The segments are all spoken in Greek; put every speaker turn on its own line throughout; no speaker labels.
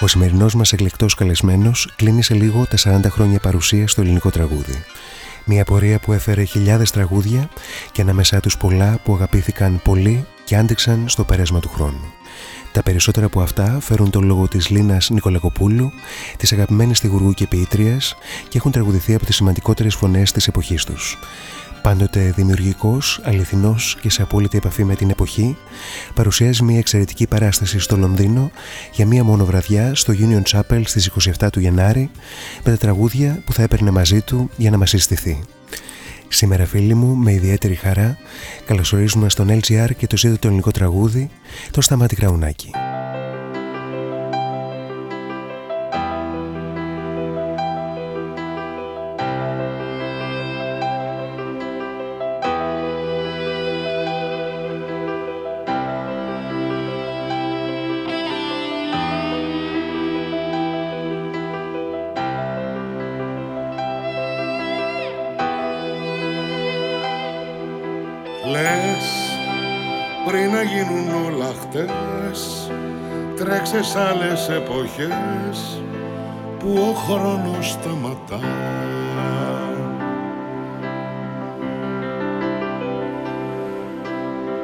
Ο σημερινός μας εκλεκτός καλεσμένος κλείνει σε λίγο τα 40 χρόνια παρουσίας στο ελληνικό τραγούδι. Μια πορεία που έφερε χιλιάδες τραγούδια και ανάμεσά τους πολλά που αγαπήθηκαν πολύ και άντεξαν στο πέρασμα του χρόνου. Τα περισσότερα από αυτά φέρουν τον λόγο της Λίνας Νικολακοπούλου, της αγαπημένης στιγουργού και ποιήτριας και έχουν τραγουδηθεί από τις σημαντικότερες φωνές της εποχής τους. Πάντοτε δημιουργικός, αληθινός και σε απόλυτη επαφή με την εποχή, παρουσιάζει μια εξαιρετική παράσταση στο Λονδίνο για μία μόνο βραδιά στο Union Chapel στις 27 του Γενάρη με τα τραγούδια που θα έπαιρνε μαζί του για να μας συστηθεί. Σήμερα φίλοι μου, με ιδιαίτερη χαρά, καλωσορίζουμε στον LGR και το ζήτο ελληνικό τραγούδι, το Σταμάτη Κραουνάκη.
Σε άλλες εποχές που ο χρόνος σταματά.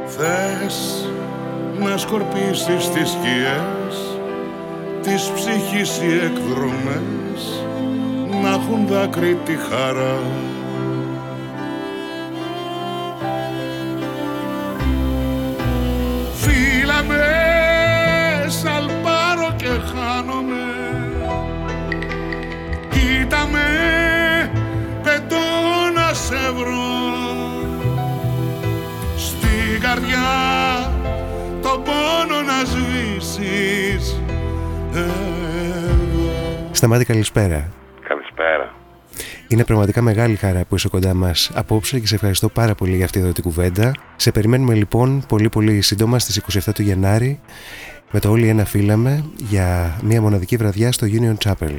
Θες να σκορπίσεις τις σκιές τις ψυχής οι εκδρομές να έχουν δάκρυ τη χαρά
Σταμάτη καλησπέρα.
Καλησπέρα.
Είναι πραγματικά μεγάλη χαρά που είσαι κοντά μας απόψε και σε ευχαριστώ πάρα πολύ για αυτή εδώ την κουβέντα. Σε περιμένουμε λοιπόν πολύ πολύ σύντομα στις 27 του Γενάρη με το όλοι ένα φύλαμε για μια μοναδική βραδιά στο Union Chapel.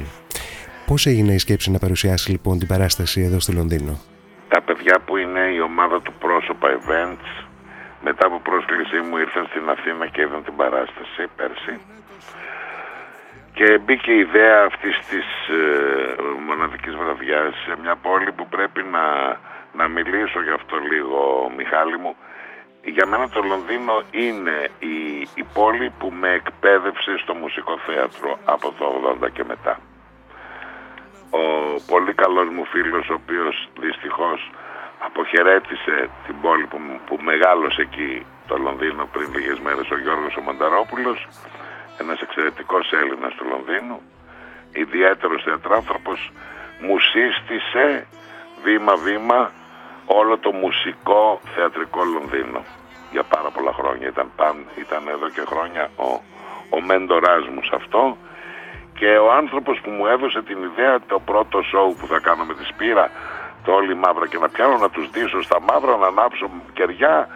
Πώς έγινε η σκέψη να παρουσιάσεις λοιπόν την παράσταση εδώ στο Λονδίνο;
Τα παιδιά που είναι η ομάδα του πρόσωπα events μετά από πρόσκλησή μου ήρθαν στην Αθήνα και είδαν την παράσταση πέρσι και μπήκε η ιδέα αυτής της ε, μοναδικής βραδιάς σε μια πόλη που πρέπει να, να μιλήσω γι' αυτό λίγο Μιχάλη μου. Για μένα το Λονδίνο είναι η, η πόλη που με εκπαίδευσε στο μουσικό θέατρο από το 80 και μετά. Ο πολύ καλός μου φίλος ο οποίος δυστυχώς αποχαιρέτησε την πόλη που, που μεγάλωσε εκεί το Λονδίνο πριν λίγες μέρες ο Γιώργος ο Μανταρόπουλος ένας εξαιρετικός Έλληνας του Λονδίνου, ιδιαίτερος θεατράνθρωπος, μου σύστησε βήμα-βήμα όλο το μουσικό θεατρικό Λονδίνο για πάρα πολλά χρόνια. Ήταν, ήταν εδώ και χρόνια ο, ο μέντοράς μου σε αυτό και ο άνθρωπος που μου έδωσε την ιδέα το πρώτο σοου που θα κάνω με τη Σπύρα το όλοι μαύρα και να πιάνω να τους δείσω στα μαύρα να ανάψω κεριά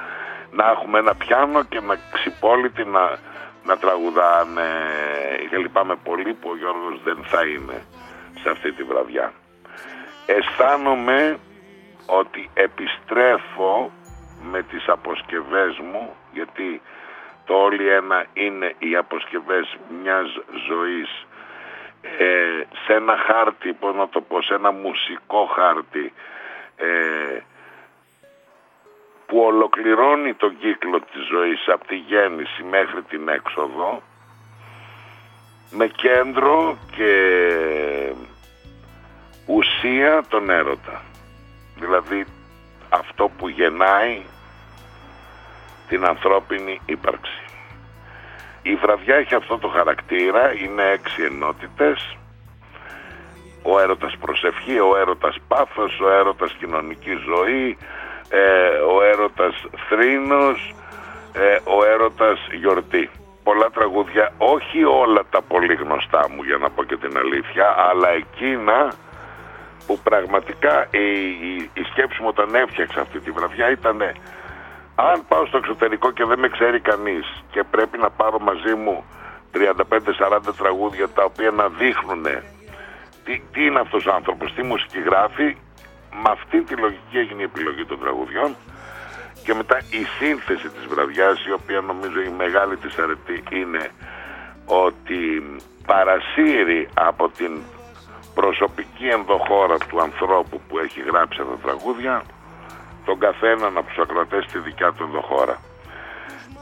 να έχουμε ένα πιάνο και να ξυπόλυτη να, να τραγουδάνε και λυπάμαι πολύ που ο Γιώργος δεν θα είναι σε αυτή τη βραδιά. Αισθάνομαι ότι επιστρέφω με τις αποσκευές μου γιατί το όλοι ένα είναι οι αποσκευές μιας ζωής ε, σε ένα χάρτη, πώς να το πω, σε ένα μουσικό χάρτη ε, που ολοκληρώνει τον κύκλο της ζωής από τη γέννηση μέχρι την έξοδο με κέντρο και ουσία τον έρωτα. Δηλαδή αυτό που γεννάει την ανθρώπινη ύπαρξη. Η βραδιά έχει αυτό το χαρακτήρα, είναι έξι ενότητες. Ο έρωτας προσευχή, ο έρωτας πάθος, ο έρωτας κοινωνική ζωή, ε, ο έρωτας θρήνος, ε, ο έρωτας γιορτή. Πολλά τραγούδια, όχι όλα τα πολύ γνωστά μου για να πω και την αλήθεια, αλλά εκείνα που πραγματικά η, η, η σκέψη μου όταν έφτιαξα αυτή τη βραδιά ήταν αν πάω στο εξωτερικό και δεν με ξέρει κανείς και πρέπει να πάρω μαζί μου 35-40 τραγούδια τα οποία να δείχνουν τι, τι είναι αυτός ο άνθρωπος, τι μουσική γράφει με αυτή τη λογική έγινε η επιλογή των τραγουδιών και μετά η σύνθεση της βραδιάς η οποία νομίζω η μεγάλη της αρετή είναι ότι παρασύρει από την προσωπική ενδοχώρα του ανθρώπου που έχει γράψει αυτά τα τραγούδια τον καθέναν από τους ακροατές στη δικιά του ενδοχώρα.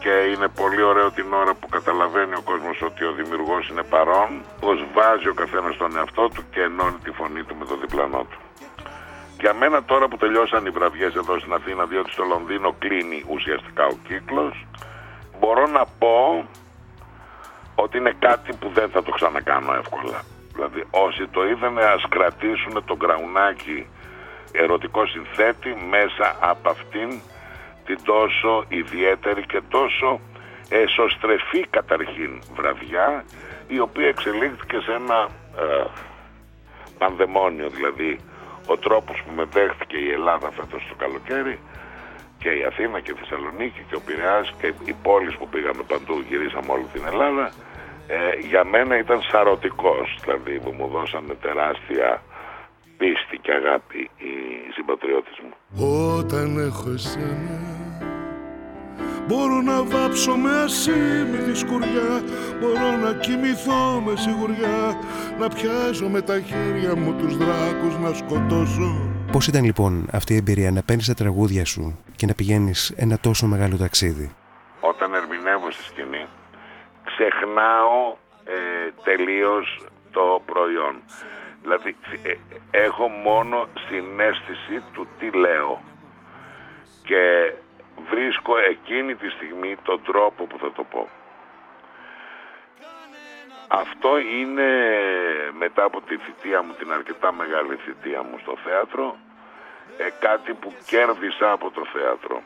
Και είναι πολύ ωραίο την ώρα που καταλαβαίνει ο κόσμος ότι ο δημιουργός είναι παρόν, πως βάζει ο καθένας τον εαυτό του και ενώνει τη φωνή του με το διπλανό του. Για μένα τώρα που τελειώσαν οι βραδιές εδώ στην Αθήνα, διότι στο Λονδίνο κλείνει ουσιαστικά ο κύκλος, μπορώ να πω ότι είναι κάτι που δεν θα το ξανακάνω εύκολα. Δηλαδή όσοι το είδανε ας κρατήσουν τον κραουνάκι ερωτικό συνθέτη μέσα από αυτήν την τόσο ιδιαίτερη και τόσο εσωστρεφή καταρχήν βραδιά η οποία εξελίχθηκε σε ένα ε, πανδαιμόνιο δηλαδή ο τρόπος που μετέχθηκε η Ελλάδα φέτος το καλοκαίρι και η Αθήνα και η Θεσσαλονίκη και ο Πειραιάς και οι πόλεις που πήγαμε παντού γυρίσαμε όλη την Ελλάδα ε, για μένα ήταν σαρωτικός δηλαδή που μου δώσανε τεράστια πίστη και αγάπη οι συμπατριώτες μου.
Όταν έχω εσένα Μπορώ να βάψω με ασήμι τη σκουριά Μπορώ να κοιμηθώ με σιγουριά. Να πιάσω με τα χέρια μου τους δράκους να σκοτώσω.
Πώς ήταν λοιπόν αυτή η εμπειρία να παίρνεις τα τραγούδια σου και να πηγαίνεις ένα τόσο μεγάλο ταξίδι;
Όταν ερμηνεύω στη σκηνή ξεχνάω ε, τελείως το προϊόν Δηλαδή ε, έχω μόνο συνέστηση του τι λέω και βρίσκω εκείνη τη στιγμή τον τρόπο που θα το πω. Αυτό είναι μετά από τη θητεία μου, την αρκετά μεγάλη θητεία μου στο θέατρο, ε, κάτι που κέρδισα από το θέατρο.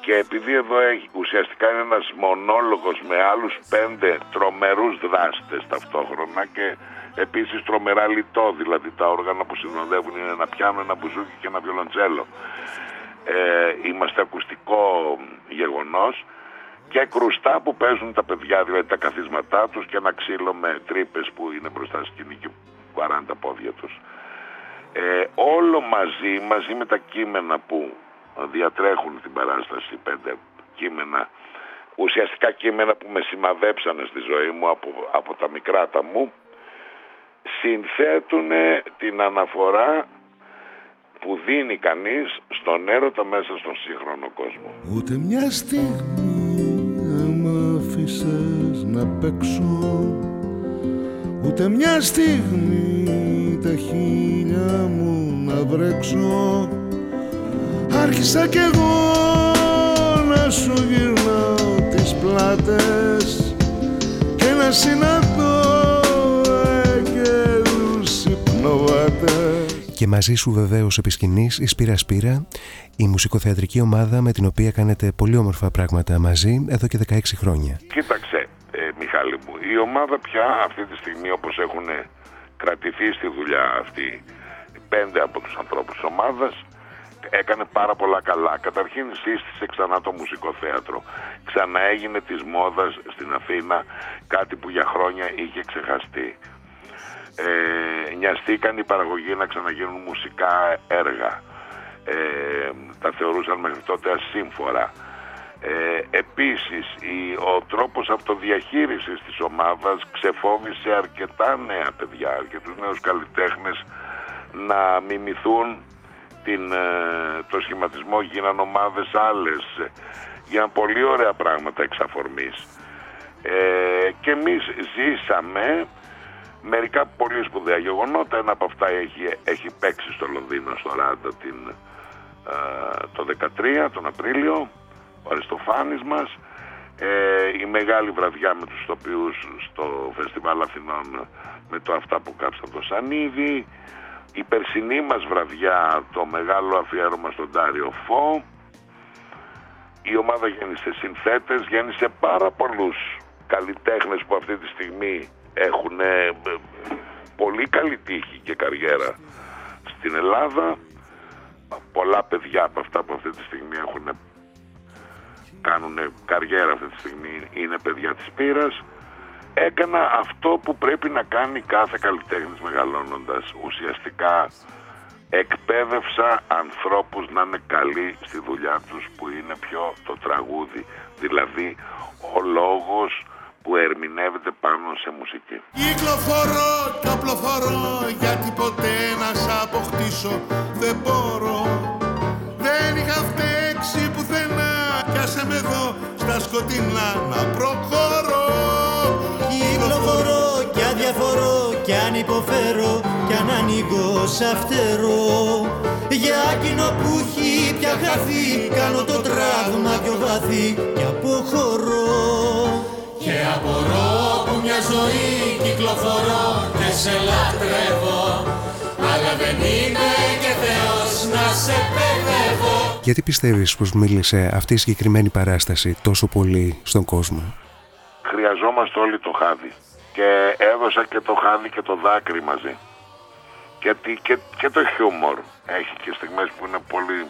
Και επειδή εδώ έχει, ουσιαστικά είναι ένας μονόλογος με άλλους πέντε τρομερούς δράστες ταυτόχρονα και επίσης τρομερά λιτό, δηλαδή τα όργανα που συνοδεύουν είναι ένα πιάνο, ένα μπουζούκι και ένα βιολοντσέλο. Ε, είμαστε ακουστικό γεγονός και κρουστά που παίζουν τα παιδιά, δηλαδή τα καθίσματά τους και ένα ξύλο με τρύπες που είναι μπροστά στη σκηνή και βαράνε τα πόδια τους. Ε, όλο μαζί, μαζί με τα κείμενα που διατρέχουν την παράσταση, πέντε κείμενα, ουσιαστικά κείμενα που με σημαδέψανε στη ζωή μου από, από τα μικράτα μου, συνθέτουν την αναφορά που δίνει κανείς στον έρωτα μέσα στον σύγχρονο κόσμο.
Ούτε μια στιγμή μ' αφήσες να παίξω Ούτε μια στιγμή τα χίλια μου να βρέξω Άρχισα κι εγώ να σου γυρνάω τις πλάτες Και να συναντώ
και μαζί σου βεβαίως επί σκηνής η Σπύρα Σπύρα, η μουσικοθεατρική ομάδα με την οποία κάνετε πολύ όμορφα πράγματα μαζί εδώ και 16 χρόνια.
Κοίταξε ε, Μιχάλη μου, η ομάδα πια αυτή τη στιγμή όπως έχουν κρατηθεί στη δουλειά αυτή πέντε από τους ανθρώπους της ομάδας έκανε πάρα πολλά καλά. Καταρχήν σύστησε ξανά το μουσικό θέατρο. Ξανά έγινε της μόδας στην Αθήνα κάτι που για χρόνια είχε ξεχαστεί ε, νοιαστήκαν οι παραγωγοί να ξαναγίνουν μουσικά έργα. Ε, τα θεωρούσαν μέχρι τότε ασύμφορα. Ε, επίσης η, ο τρόπος αυτοδιαχείρισης της ομάδας ξεφόβησε αρκετά νέα παιδιά, αρκετούς νέους καλλιτέχνες να μιμηθούν την, ε, το σχηματισμό, γίναν ομάδες άλλες, γίναν πολύ ωραία πράγματα εξ αφορμής. Ε, και εμείς ζήσαμε μερικά πολύ σπουδαία γεγονότα. Ένα από αυτά έχει, έχει παίξει στο Λονδίνο στο Ράντα την, το 13, τον Απρίλιο, ο Αριστοφάνης μας. Ε, η μεγάλη βραδιά με τους τοπιούς στο Φεστιβάλ Αθηνών με το αυτά που κάψαν το Σανίδι. Η περσινή μας βραδιά το μεγάλο αφιέρωμα στον Τάριο Φω. Η ομάδα γέννησε συνθέτες, γέννησε πάρα πολλούς καλλιτέχνες που αυτή τη στιγμή έχουν ε, πολύ καλή τύχη και καριέρα στην Ελλάδα. Πολλά παιδιά από αυτά που αυτή τη στιγμή έχουν κάνουν καριέρα αυτή τη στιγμή είναι παιδιά της πύρας. Έκανα αυτό που πρέπει να κάνει κάθε καλλιτέχνης μεγαλώνοντας. Ουσιαστικά εκπαίδευσα ανθρώπους να είναι καλοί στη δουλειά τους που είναι πιο το τραγούδι. Δηλαδή ο λόγος που ερμηνεύεται πάνω σε μουσική.
Κυκλοφορώ και απλοφορώ γιατί ποτέ να σ' αποκτήσω. Δεν μπορώ. Δεν είχα φταίξει πουθενά κι άσε με εδώ στα σκοτεινά να προχωρώ.
Κυκλοφορώ και αδιαφορώ κι αν υποφέρω κι αν ανοίγω σ' φτερό για εκείνο που έχει πια χαθεί κάνω το τραύμα πιο βαθύ και αποχωρώ. και απορώ που μια ζωή κυκλοφορώ και σε λατρεύω. Αλλά δεν είμαι και Θεός να σε παιδεύω.
Γιατί πιστεύεις πως μίλησε αυτή η συγκεκριμένη παράσταση τόσο πολύ στον κόσμο;
Χρειαζόμαστε όλοι το χάδι. Και έδωσα και το χάδι και το δάκρυ μαζί. Και, και, και το χιούμορ έχει και στιγμές που είναι πολύ.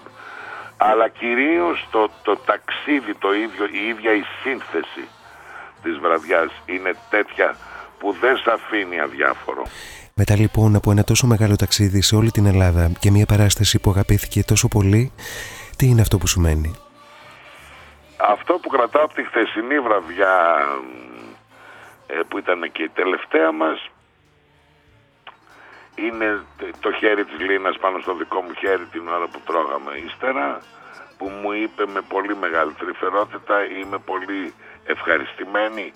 Αλλά κυρίως το, το ταξίδι το ίδιο η ίδια η σύνθεση της βραδιάς είναι τέτοια που δεν σε αφήνει αδιάφορο.
Μετά λοιπόν από ένα τόσο μεγάλο ταξίδι σε όλη την Ελλάδα και μια παράσταση που αγαπήθηκε τόσο πολύ, τι είναι αυτό που σου μένει;
Αυτό που κρατάω από τη χθεσινή βραδιά ε, που ήταν και η τελευταία μας είναι το χέρι της Λίνας πάνω στο δικό μου χέρι την ώρα που τρώγαμε ύστερα που μου είπε με πολύ μεγάλη τρυφερότητα είμαι πολύ ευχαριστημένη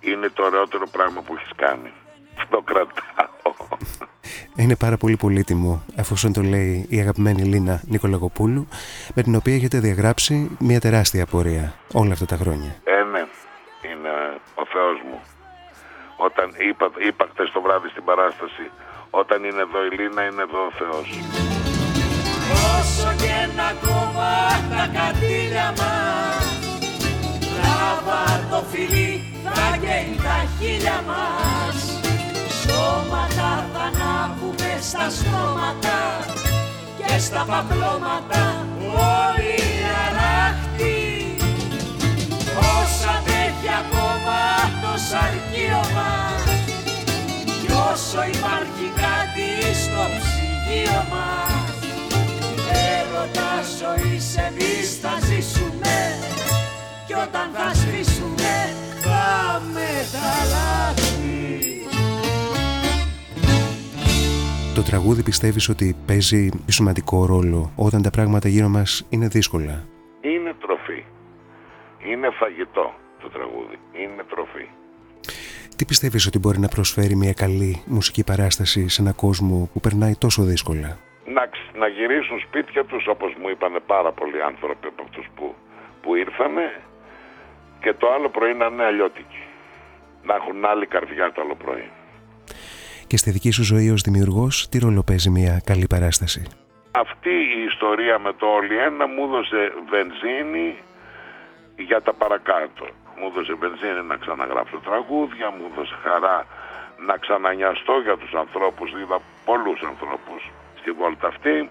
είναι το ωραιότερο πράγμα που έχεις κάνει. Το κρατάω.
Είναι πάρα πολύ πολύτιμο εφόσον το λέει η αγαπημένη Λίνα Νικολαγοπούλου με την οποία έχετε διαγράψει μια τεράστια πορεία όλα αυτά τα χρόνια.
Ε ναι είναι ο Θεός μου. Όταν είπα, είπα χτες το βράδυ στην παράσταση όταν είναι εδώ η Λίνα είναι εδώ ο Θεός
Όσο και να κόβα τα κατήλια μας Λάβα το φιλί θα καίει τα χείλια μας. Σώματα θα ανάβουμε στα στόματα Και στα παπλώματα όλοι αράχτοι. Όσα αντέχει ακόμα το σαρκείο μας Κι όσο υπάρχει κάτι στο ψυγείο μας Έρωτας ζωής εμείς θα ζήσουμε. Κι όταν θα
τραγούδι πιστεύεις ότι παίζει σημαντικό ρόλο όταν τα πράγματα γύρω μας είναι δύσκολα;
Είναι τροφή. Είναι φαγητό το τραγούδι. Είναι τροφή.
Τι πιστεύεις ότι μπορεί να προσφέρει μια καλή μουσική παράσταση σε έναν κόσμο που περνάει τόσο δύσκολα;
Να, να γυρίσουν σπίτια τους όπως μου είπαν πάρα πολλοί άνθρωποι από αυτούς που, που ήρθανε και το άλλο πρωί να είναι αλλιώτικοι. Να έχουν άλλη καρδιά το άλλο πρωί.
Και στη δική σου ζωή ως δημιουργός, τι ρόλο παίζει μια καλή παράσταση;
Αυτή η ιστορία με το όλοι ένα μου έδωσε βενζίνη για τα παρακάτω. Μου έδωσε βενζίνη να ξαναγράψω τραγούδια, μου έδωσε χαρά να ξανανιαστώ για τους ανθρώπους. Είδα πολλούς ανθρώπους στη βόλτα αυτή.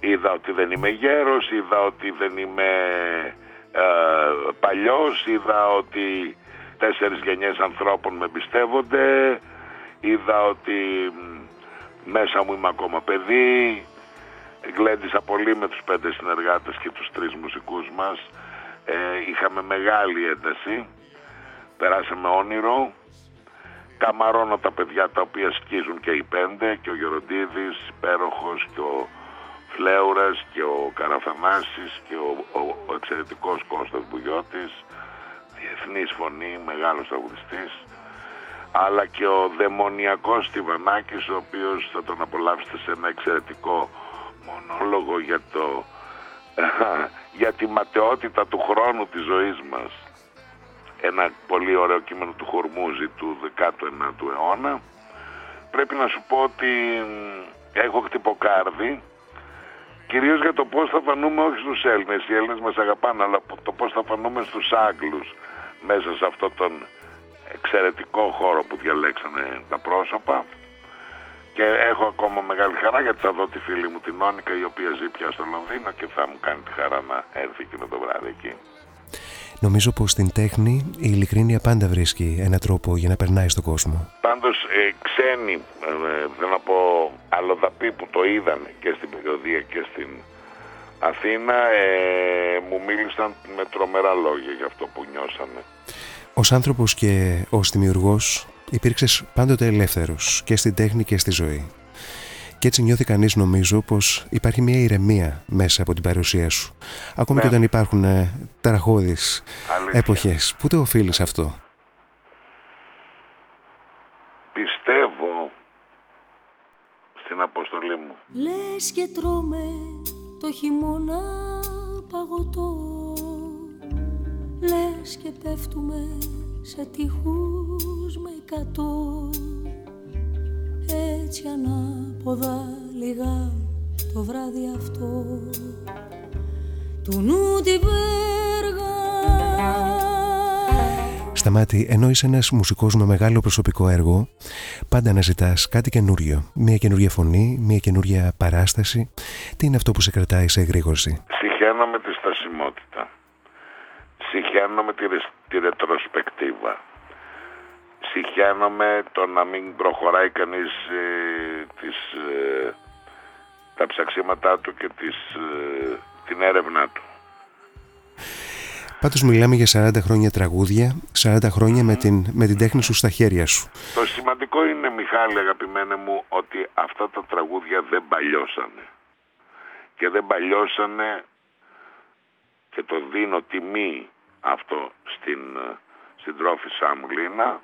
Είδα ότι δεν είμαι γέρος, είδα ότι δεν είμαι ε, παλιός, είδα ότι τέσσερις γενιές ανθρώπων με εμπιστεύονται, είδα ότι μέσα μου είμαι ακόμα παιδί, γλέντισα πολύ με τους πέντε συνεργάτες και τους τρεις μουσικούς μας, ε, είχαμε μεγάλη ένταση, περάσαμε όνειρο, καμαρώνω τα παιδιά τα οποία σκίζουν και οι πέντε και ο Γεροντίδης, υπέροχος και ο Φλέουρας και ο Καραθανάσης και ο, ο, ο εξαιρετικός Κώστας Μπουγιώτης, διεθνής φωνή, μεγάλος αγουδιστής, αλλά και ο δαιμονιακός Στιβανάκης, ο οποίος θα τον απολαύσετε σε ένα εξαιρετικό μονόλογο για, το, για τη ματαιότητα του χρόνου της ζωής μας. Ένα πολύ ωραίο κείμενο του Χορμούζη του 19ου αιώνα. Πρέπει να σου πω ότι έχω χτυποκάρδι κυρίως για το πώς θα φανούμε όχι στους Έλληνες. Οι Έλληνες μας αγαπάνε, αλλά το πώς θα φανούμε στους Άγγλους μέσα σε αυτό τον εξαιρετικό χώρο που διαλέξανε τα πρόσωπα και έχω ακόμα μεγάλη χαρά γιατί θα δω τη φίλη μου την Μόνικα η οποία ζει πια στο Λονδίνο και θα μου κάνει τη χαρά να έρθει εκείνο το βράδυ εκεί.
Νομίζω πως στην τέχνη η ειλικρίνεια πάντα βρίσκει ένα τρόπο για να περνάει στον κόσμο.
Πάντως ε, ξένοι, ε, δεν να πω αλλοδαποί που το είδαν και στην περιοδία και στην Αθήνα ε, μου μίλησαν με τρομερά λόγια για αυτό που νιώσανε.
Ως άνθρωπος και ως δημιουργός υπήρξες πάντοτε ελεύθερος και στην τέχνη και στη ζωή. Και έτσι νιώθει κανείς νομίζω πως υπάρχει μια ηρεμία μέσα από την παρουσία σου. Ακόμη ναι. και όταν υπάρχουν ε, τραγώδεις εποχές. Πού το οφείλεις αυτό;
Πιστεύω στην αποστολή μου.
Λες και τρώμε το χειμώνα παγωτό Λες και πέφτουμε σε τείχους με εκατό Έτσι ανάποδα λίγα το βράδυ αυτό του νου τη βέργα
Σταμάτη, ενώ είσαι ένας μουσικός με μεγάλο προσωπικό έργο, πάντα αναζητά κάτι καινούριο. Μια καινούργια φωνή, μια καινούργια παράσταση. Τι είναι αυτό που σε κρατάει σε εγρήγορση;
Συχαίνω με τη στασιμότητα. Συχαίνω με τη, τη ρετροσπεκτίβα. Συχαίνω με το να μην προχωράει κανείς ε, ε, τα ψαξίματά του και τις, ε, την έρευνά του.
Πάντως μιλάμε για 40 χρόνια τραγούδια, 40 χρόνια με, την, με την τέχνη σου στα χέρια σου.
Το σημαντικό είναι, Μιχάλη, αγαπημένε μου, ότι αυτά τα τραγούδια δεν παλιώσανε. Και δεν παλιώσανε και το δίνω τιμή αυτό στην, στην τρόφη μου Λίνα,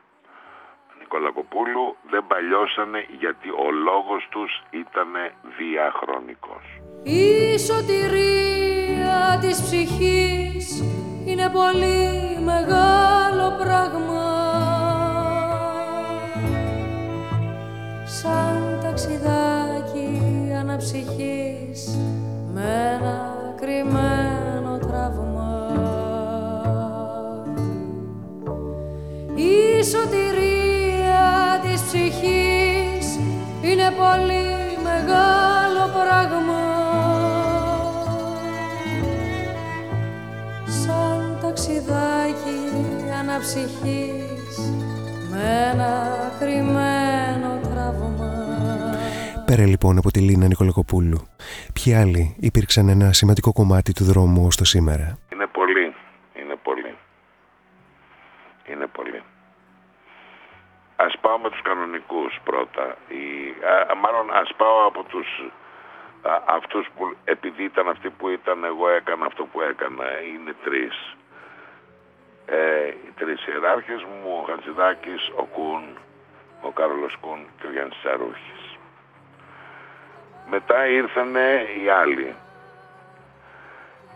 Νικολακοπούλου, δεν παλιώσανε γιατί ο λόγος τους ήταν διαχρονικός.
Η σωτηρία της ψυχής είναι πολύ μεγάλο πράγμα σαν ταξιδάκι αναψυχής με ένα κρυμμένο σωτηρία της ψυχής είναι πολύ μεγάλο πράγμα ταξιδάκι αναψυχής με ένα κρυμμένο τραύμα.
Πέρα λοιπόν από τη Λίνα Νικολακοπούλου, ποιοι άλλοι υπήρξαν ένα σημαντικό κομμάτι του δρόμου ως το σήμερα;
Με τους κανονικούς πρώτα. Η, α, μάλλον ας πάω από τους αυτούς που επειδή ήταν αυτοί που ήταν εγώ έκανα αυτό που έκανα είναι τρεις ε, οι τρεις ιεράρχες μου, ο Χατζηδάκης, ο Κούν, ο Κάρολος Κούν και ο Γιάννης Τσαρούχης. Μετά ήρθανε οι άλλοι.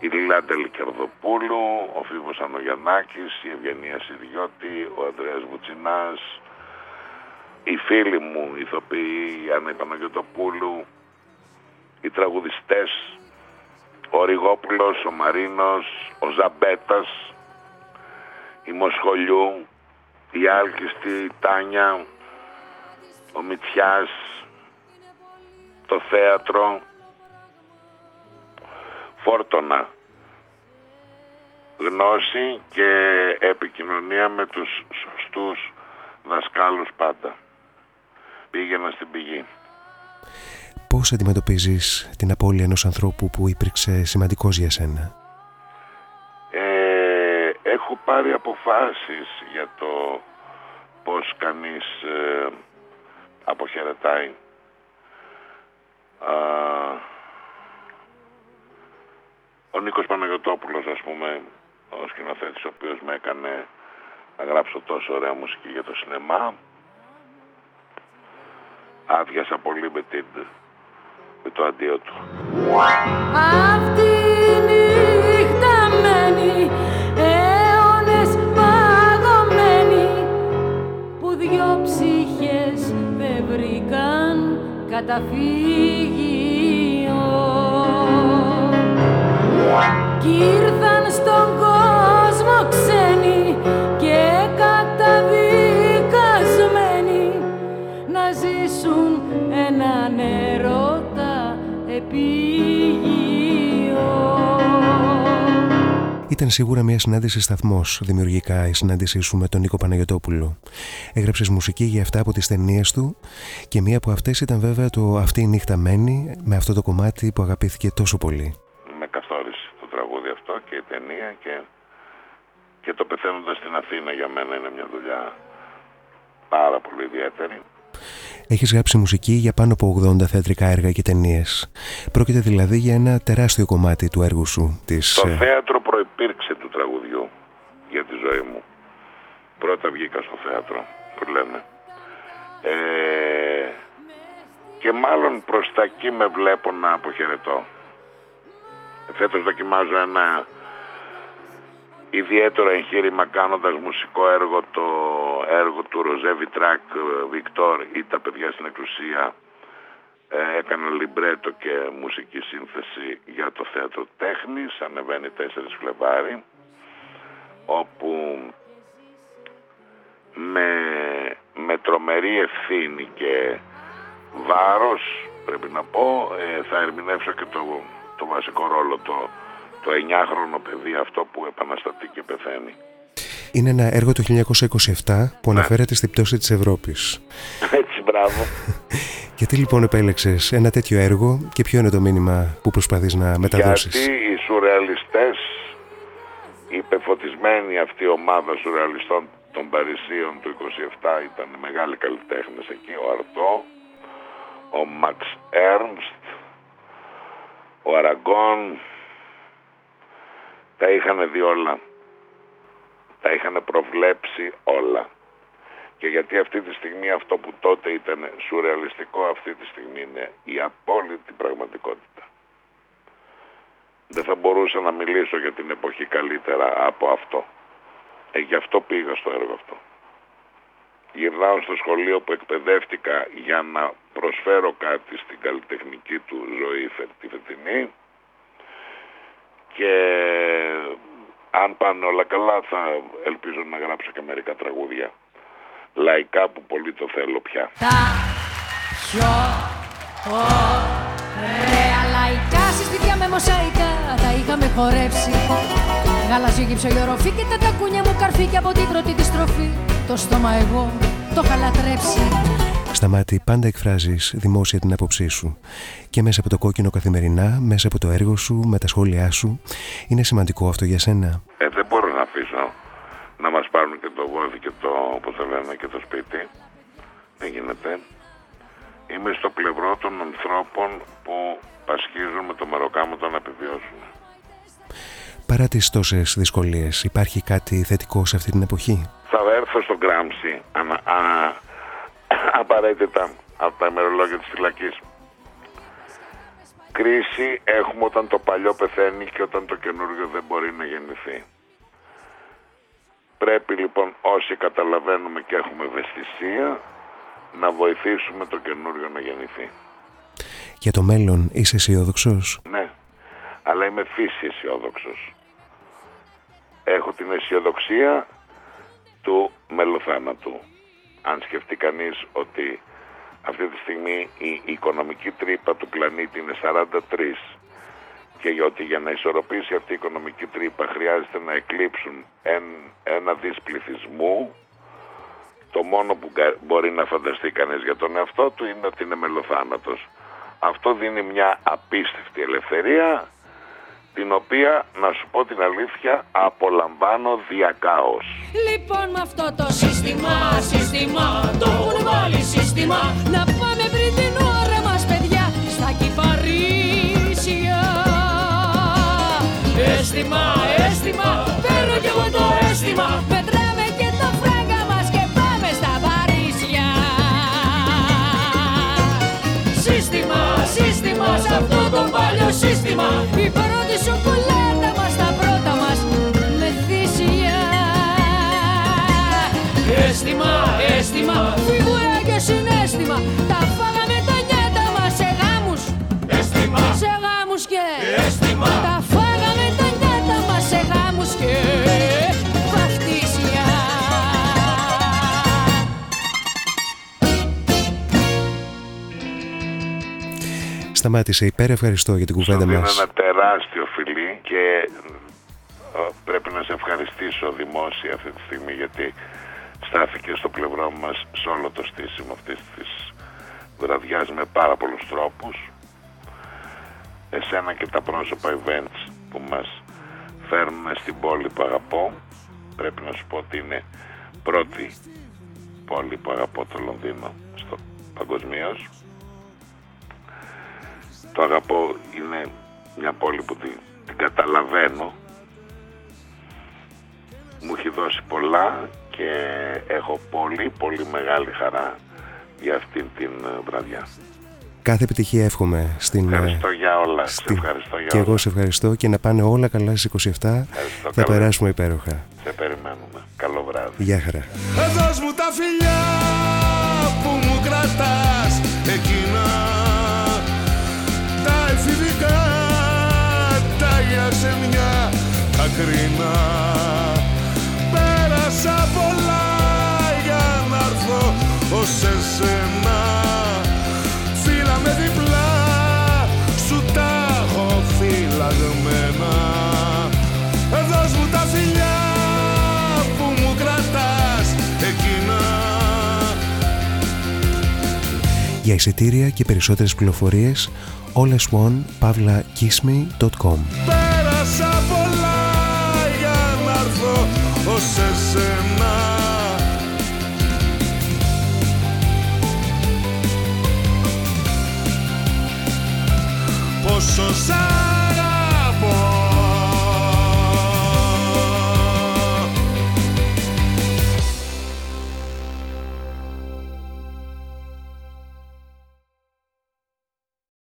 Η Λιλάντα Λικερδοπούλου, ο Φίβος Ανογιαννάκης, η Ευγενία Σιριώτη, ο Ανδρέας Βουτσινάς, οι φίλοι μου οι ηθοποιοί, η Άννα Παναγιωτοπούλου, οι τραγουδιστές, ο Ριγόπουλος, ο Μαρίνος, ο Ζαμπέτας, η Μοσχολιού, η Άλκιστη, η Τάνια, ο Μητσιάς, το θέατρο, φόρτωνα, γνώση και επικοινωνία με τους σωστούς δασκάλους πάντα. Πήγαινα στην πηγή.
Πώς αντιμετωπίζεις την απώλεια ενός ανθρώπου που υπήρξε σημαντικός για σένα;
Πάρει αποφάσεις για το πώς κανείς ε, αποχαιρετάει. ο Νίκος Παναγιωτόπουλος ας πούμε ο σκηνοθέτης ο οποίος με έκανε να γράψω τόσο ωραία μουσική για το σινεμά άδειασα πολύ με, την, με το αντίο του.
Αυτή νύχτα μένει δυο ψυχές δεν βρήκαν καταφύγιο κι ήρθαν
ήταν σίγουρα μια συνάντηση σταθμός δημιουργικά η συνάντησή σου με τον Νίκο Παναγιοτόπουλο. Έγραψες μουσική για αυτά από τις ταινίες του και μία από αυτές ήταν βέβαια το Αυτή η νύχτα μένει με αυτό το κομμάτι που αγαπήθηκε τόσο πολύ.
Με καθόρισε το τραγούδι αυτό και η ταινία και και το πεθαίνοντας στην Αθήνα για μένα είναι μια δουλειά πάρα πολύ ιδιαίτερη.
Έχεις γράψει μουσική για πάνω από 80 θεατρικά έργα και ταινίες. Πρόκειται δηλαδή για ένα τεράστιο κομμάτι του έργου σου. Της...
Το ε, θέατρο προϋπήρξε του τραγουδιού για τη ζωή μου. Πρώτα βγήκα στο θέατρο, που λένε. Ε, και μάλλον προς τα εκεί με βλέπω να αποχαιρετώ. Φέτος δοκιμάζω ένα ιδιαίτερο εγχείρημα κάνοντας μουσικό έργο το έργο του Ροζέ Βιτράκ Βικτόρ ή τα παιδιά στην εξουσία ε, έκανα λιμπρέτο και μουσική σύνθεση για το θέατρο τέχνης ανεβαίνει 4 Φλεβάρι όπου με, με τρομερή ευθύνη και βάρος πρέπει να πω ε, θα ερμηνεύσω και το, το βασικό ρόλο το, το 9χρονο παιδί αυτό που επαναστατεί και πεθαίνει.
Είναι ένα έργο του 1927 που ναι. αναφέρεται στην πτώση της Ευρώπης.
Έτσι, μπράβο.
Γιατί λοιπόν επέλεξες ένα τέτοιο έργο και ποιο είναι το μήνυμα που προσπαθείς να μεταδώσεις;
Γιατί οι σουρεαλιστές, η πεφωτισμένη αυτή ομάδα σουρεαλιστών των Παρισίων του 27 ήταν μεγάλοι καλλιτέχνες εκεί, ο Αρτό, ο Μαξ Έρνστ, ο Αραγκόν, τα είχαν δει όλα. Τα είχαν προβλέψει όλα. Και γιατί αυτή τη στιγμή αυτό που τότε ήταν σουρεαλιστικό αυτή τη στιγμή είναι η απόλυτη πραγματικότητα. Δεν θα μπορούσα να μιλήσω για την εποχή καλύτερα από αυτό. Ε, γι' αυτό πήγα στο έργο αυτό. Γυρνάω στο σχολείο που εκπαιδεύτηκα για να προσφέρω κάτι στην καλλιτεχνική του ζωή τη φετινή και αν πάνε όλα καλά θα ελπίζω να γράψω και μερικά τραγούδια λαϊκά που πολύ το θέλω πια. Τα πιο ωραία λαϊκά συστηθιά με μοσαϊκά τα είχαμε χορέψει Γαλαζί γύψο η οροφή και τα τακούνια μου καρφί από την πρώτη τη στροφή το στόμα εγώ το είχα λατρέψει
Σταμάτη, πάντα εκφράζεις δημόσια την άποψή σου και μέσα από το κόκκινο καθημερινά, μέσα από το έργο σου, με τα σχόλιά σου. Είναι σημαντικό αυτό για σένα.
Ε, δεν μπορώ να αφήσω να μας πάρουν και το βόδι και το, όπως το λένε, και το σπίτι. Δεν γίνεται. Είμαι στο πλευρό των ανθρώπων που πασχίζουν με το μεροκάμο το να επιβιώσουν.
Παρά τις τόσες δυσκολίες, υπάρχει κάτι θετικό σε αυτή την εποχή;
Θα έρθω στον Γκράμψη, απαραίτητα από τα ημερολόγια της φυλακής. Κρίση έχουμε όταν το παλιό πεθαίνει και όταν το καινούργιο δεν μπορεί να γεννηθεί. Πρέπει λοιπόν όσοι καταλαβαίνουμε και έχουμε ευαισθησία να βοηθήσουμε το καινούριο να γεννηθεί.
Για το μέλλον είσαι αισιόδοξος;
Ναι, αλλά είμαι φύση αισιόδοξος. Έχω την αισιοδοξία του μελοθάνατου αν σκεφτεί κανείς ότι αυτή τη στιγμή η οικονομική τρύπα του πλανήτη είναι 43 και ότι για να ισορροπήσει αυτή η οικονομική τρύπα χρειάζεται να εκλείψουν ένα δις πληθυσμού το μόνο που μπορεί να φανταστεί κανείς για τον εαυτό του είναι ότι είναι μελοθάνατος. Αυτό δίνει μια απίστευτη ελευθερία την οποία, να σου πω την αλήθεια, απολαμβάνω διακάως.
Λοιπόν με αυτό το σύστημα, σύστημα, το έχουν βάλει σύστημα, να πάμε πριν την ώρα μας παιδιά, στα κυπαρίσια. Αίσθημα, αίσθημα, σε αυτό το παλιό σύστημα, σοκολάτα μας τα πρώτα μας με θυσία Αίσθημα, αίσθημα, φιγούρα και συνέστημα
Σταμάτησε, υπέρ ευχαριστώ για την κουβέντα μας.
ένα τεράστιο και ε, πρέπει να σε ευχαριστήσω δημόσια αυτή τη στιγμή γιατί στάθηκε στο πλευρό μας σε όλο το στήσιμο αυτής της βραδιάς με πάρα πολλούς τρόπους εσένα και τα πρόσωπα events που μας φέρνουν στην πόλη που αγαπώ πρέπει να σου πω ότι είναι πρώτη πόλη που αγαπώ το Λονδίνο στο παγκοσμίως. Το αγαπώ, είναι μια πόλη που την, την καταλαβαίνω. Μου έχει δώσει πολλά και έχω πολύ πολύ μεγάλη χαρά για αυτήν την ε, βραδιά.
Κάθε επιτυχία εύχομαι στην.
Ε, ευχαριστώ για όλα. Στην... Σε ευχαριστώ για
και
όλα.
εγώ σε ευχαριστώ και να πάνε όλα καλά στις 27.
Ευχαριστώ,
θα
καλά.
περάσουμε υπέροχα.
Σε περιμένουμε. Καλό βράδυ.
Γεια χαρά.
Δώσ' μου τα φιλιά που μου κρατάς εκείνα σε μια ακρίνα. Πέρασα πολλά για να έρθω ως εσένα. Φίλα με διπλά σου τα έχω φυλαγμένα. Δώσ' μου τα φιλιά που μου κρατάς εκείνα.
Για εισιτήρια και περισσότερες πληροφορίες allsone.pavlakissme.com
sou sábio.